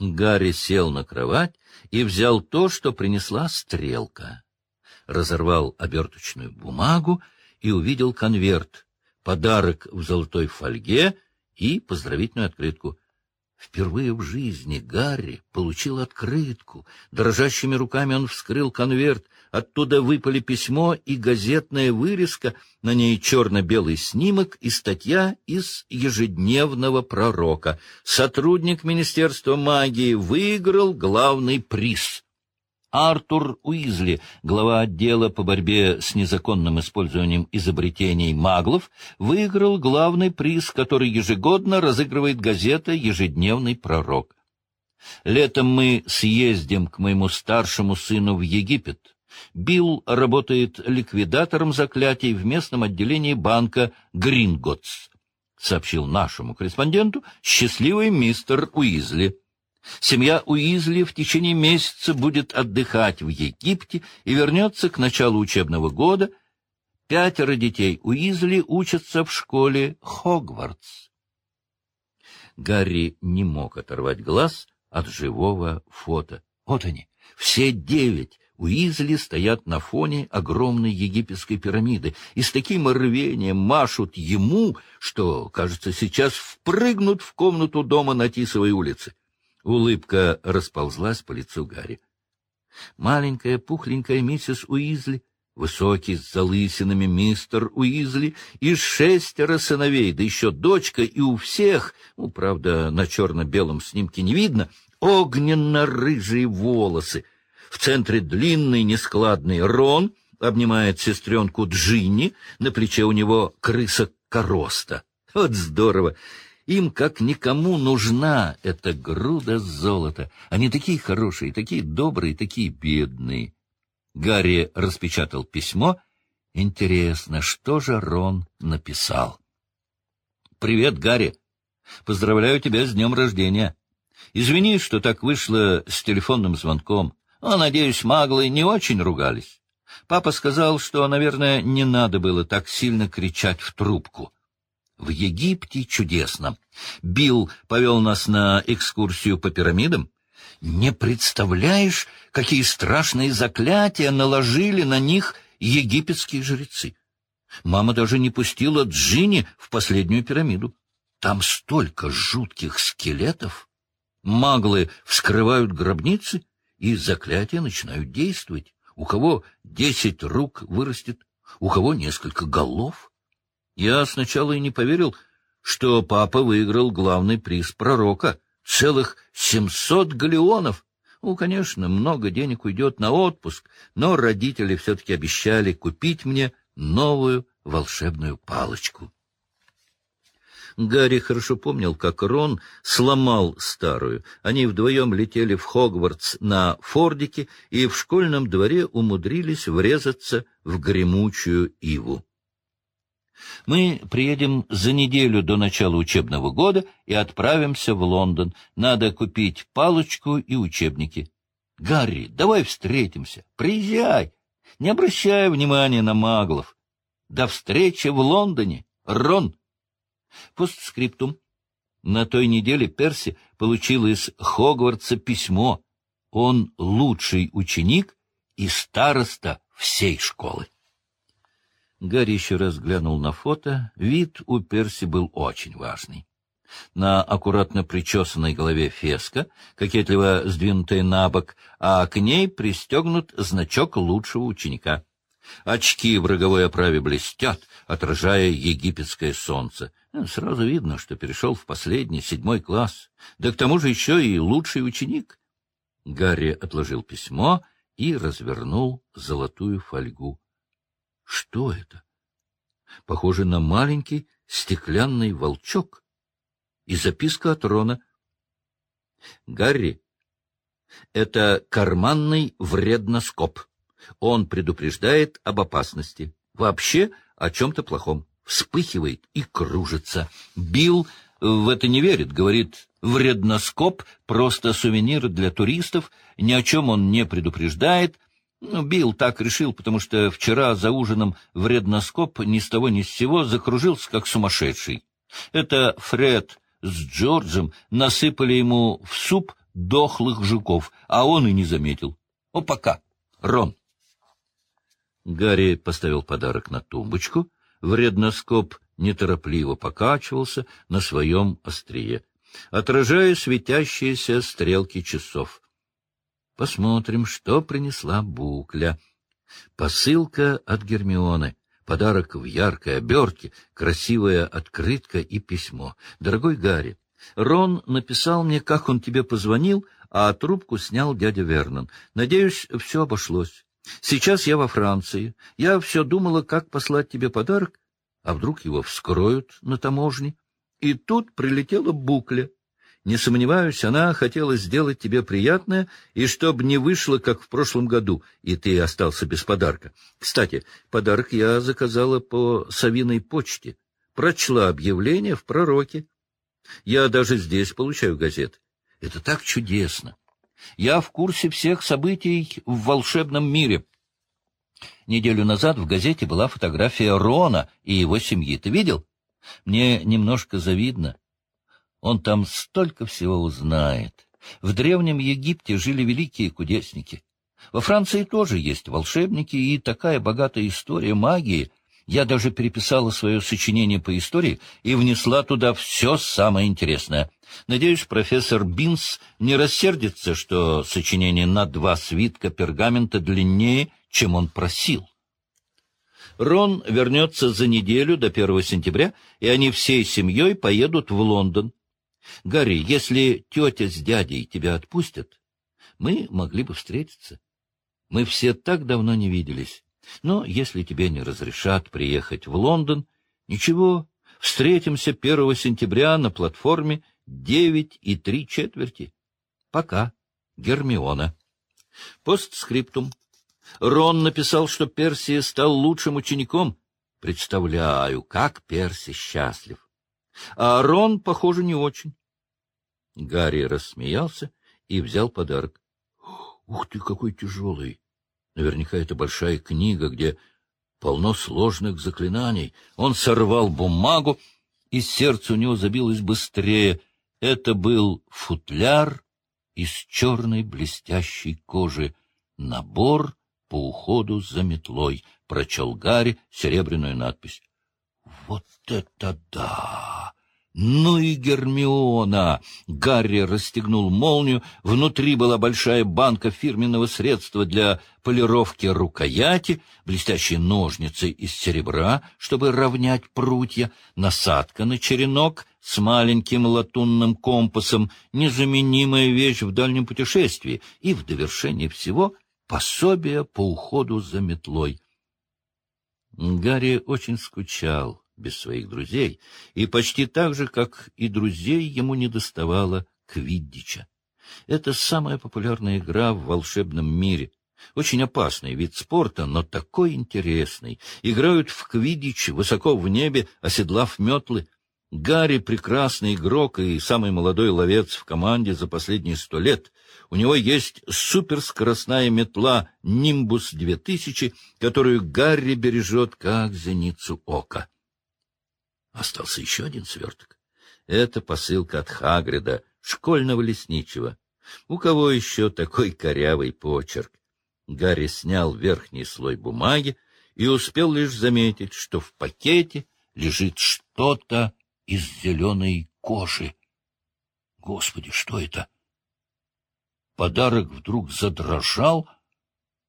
Гарри сел на кровать и взял то, что принесла стрелка. Разорвал оберточную бумагу и увидел конверт, подарок в золотой фольге и поздравительную открытку. Впервые в жизни Гарри получил открытку. Дрожащими руками он вскрыл конверт. Оттуда выпали письмо и газетная вырезка, на ней черно-белый снимок и статья из ежедневного пророка. Сотрудник Министерства магии выиграл главный приз. Артур Уизли, глава отдела по борьбе с незаконным использованием изобретений маглов, выиграл главный приз, который ежегодно разыгрывает газета «Ежедневный пророк». Летом мы съездим к моему старшему сыну в Египет. Билл работает ликвидатором заклятий в местном отделении банка «Гринготс», сообщил нашему корреспонденту счастливый мистер Уизли. Семья Уизли в течение месяца будет отдыхать в Египте и вернется к началу учебного года. Пятеро детей Уизли учатся в школе Хогвартс. Гарри не мог оторвать глаз от живого фото. Вот они, все девять Уизли стоят на фоне огромной египетской пирамиды и с таким рвением машут ему, что, кажется, сейчас впрыгнут в комнату дома на Тисовой улице. Улыбка расползлась по лицу Гарри. Маленькая пухленькая миссис Уизли, высокий с залысинами мистер Уизли и шестеро сыновей, да еще дочка, и у всех, ну, правда, на черно-белом снимке не видно, огненно-рыжие волосы. В центре длинный нескладный Рон обнимает сестренку Джинни, на плече у него крыса-короста. Вот здорово! Им, как никому, нужна эта груда золота. Они такие хорошие, такие добрые, такие бедные. Гарри распечатал письмо. Интересно, что же Рон написал? «Привет, Гарри. Поздравляю тебя с днем рождения. Извини, что так вышло с телефонным звонком. Но, надеюсь, маглы не очень ругались. Папа сказал, что, наверное, не надо было так сильно кричать в трубку». В Египте чудесно. Билл повел нас на экскурсию по пирамидам. Не представляешь, какие страшные заклятия наложили на них египетские жрецы. Мама даже не пустила Джинни в последнюю пирамиду. Там столько жутких скелетов. Маглы вскрывают гробницы, и заклятия начинают действовать. У кого десять рук вырастет, у кого несколько голов. Я сначала и не поверил, что папа выиграл главный приз пророка — целых семьсот галеонов. Ну, конечно, много денег уйдет на отпуск, но родители все-таки обещали купить мне новую волшебную палочку. Гарри хорошо помнил, как Рон сломал старую. Они вдвоем летели в Хогвартс на Фордике и в школьном дворе умудрились врезаться в гремучую иву. Мы приедем за неделю до начала учебного года и отправимся в Лондон. Надо купить палочку и учебники. Гарри, давай встретимся. Приезжай. Не обращай внимания на маглов. До встречи в Лондоне, Рон. Постскриптум. На той неделе Перси получил из Хогвартса письмо. Он лучший ученик и староста всей школы. Гарри еще раз глянул на фото. Вид у Перси был очень важный. На аккуратно причесанной голове феска, кокетливо сдвинутая на бок, а к ней пристегнут значок лучшего ученика. Очки в роговой оправе блестят, отражая египетское солнце. Э, сразу видно, что перешел в последний, седьмой класс. Да к тому же еще и лучший ученик. Гарри отложил письмо и развернул золотую фольгу. Что это? Похоже на маленький стеклянный волчок. И записка от Рона. Гарри, это карманный вредноскоп. Он предупреждает об опасности. Вообще о чем-то плохом. Вспыхивает и кружится. Билл в это не верит, говорит, вредноскоп — просто сувенир для туристов, ни о чем он не предупреждает — ну, Билл так решил, потому что вчера за ужином вредноскоп ни с того ни с сего закружился, как сумасшедший. Это Фред с Джорджем насыпали ему в суп дохлых жуков, а он и не заметил. О, пока, Рон. Гарри поставил подарок на тумбочку. Вредноскоп неторопливо покачивался на своем острие, отражая светящиеся стрелки часов. Посмотрим, что принесла букля. Посылка от Гермионы. Подарок в яркой обертке, красивая открытка и письмо. Дорогой Гарри, Рон написал мне, как он тебе позвонил, а трубку снял дядя Вернон. Надеюсь, все обошлось. Сейчас я во Франции. Я все думала, как послать тебе подарок, а вдруг его вскроют на таможне. И тут прилетела букля. Не сомневаюсь, она хотела сделать тебе приятное, и чтобы не вышло, как в прошлом году, и ты остался без подарка. Кстати, подарок я заказала по совиной почте. Прочла объявление в пророке. Я даже здесь получаю газеты. Это так чудесно. Я в курсе всех событий в волшебном мире. Неделю назад в газете была фотография Рона и его семьи. Ты видел? Мне немножко завидно. Он там столько всего узнает. В Древнем Египте жили великие кудесники. Во Франции тоже есть волшебники и такая богатая история магии. Я даже переписала свое сочинение по истории и внесла туда все самое интересное. Надеюсь, профессор Бинс не рассердится, что сочинение на два свитка пергамента длиннее, чем он просил. Рон вернется за неделю до 1 сентября, и они всей семьей поедут в Лондон. Гарри, если тетя с дядей тебя отпустят, мы могли бы встретиться. Мы все так давно не виделись. Но если тебе не разрешат приехать в Лондон, ничего, встретимся 1 сентября на платформе девять и три четверти. Пока. Гермиона. Постскриптум. Рон написал, что Персия стал лучшим учеником. Представляю, как Перси счастлив. А Рон, похоже, не очень. Гарри рассмеялся и взял подарок. — Ух ты, какой тяжелый! Наверняка это большая книга, где полно сложных заклинаний. Он сорвал бумагу, и сердце у него забилось быстрее. Это был футляр из черной блестящей кожи, набор по уходу за метлой, прочел Гарри серебряную надпись. — Вот это да! Ну и Гермиона! Гарри расстегнул молнию. Внутри была большая банка фирменного средства для полировки рукояти, блестящие ножницы из серебра, чтобы равнять прутья, насадка на черенок с маленьким латунным компасом, незаменимая вещь в дальнем путешествии, и в довершение всего пособие по уходу за метлой. Гарри очень скучал без своих друзей, и почти так же, как и друзей, ему не доставало квиддича. Это самая популярная игра в волшебном мире. Очень опасный вид спорта, но такой интересный. Играют в квиддич высоко в небе, оседлав метлы. Гарри — прекрасный игрок и самый молодой ловец в команде за последние сто лет. У него есть суперскоростная метла «Нимбус 2000», которую Гарри бережет как зеницу ока. Остался еще один сверток. Это посылка от Хагрида, школьного лесничего. У кого еще такой корявый почерк? Гарри снял верхний слой бумаги и успел лишь заметить, что в пакете лежит что-то из зеленой кожи. Господи, что это? Подарок вдруг задрожал.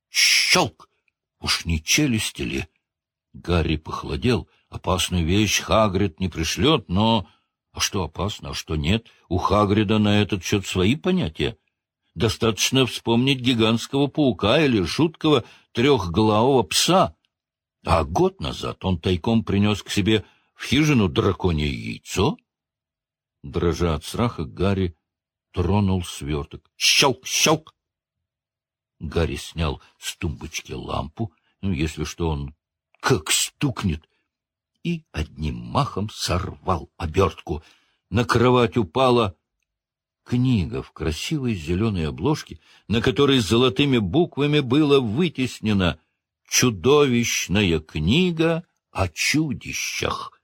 Щелк! Уж не челюсти ли? Гарри похолодел — Опасную вещь Хагрид не пришлет, но... А что опасно, а что нет? У Хагрида на этот счет свои понятия. Достаточно вспомнить гигантского паука или жуткого трехглавого пса. А год назад он тайком принес к себе в хижину драконье яйцо. Дрожа от страха, Гарри тронул сверток. Щелк, щелк! Гарри снял с тумбочки лампу. Ну, если что, он как стукнет и одним махом сорвал обертку. На кровать упала книга в красивой зеленой обложке, на которой золотыми буквами было вытеснено «Чудовищная книга о чудищах».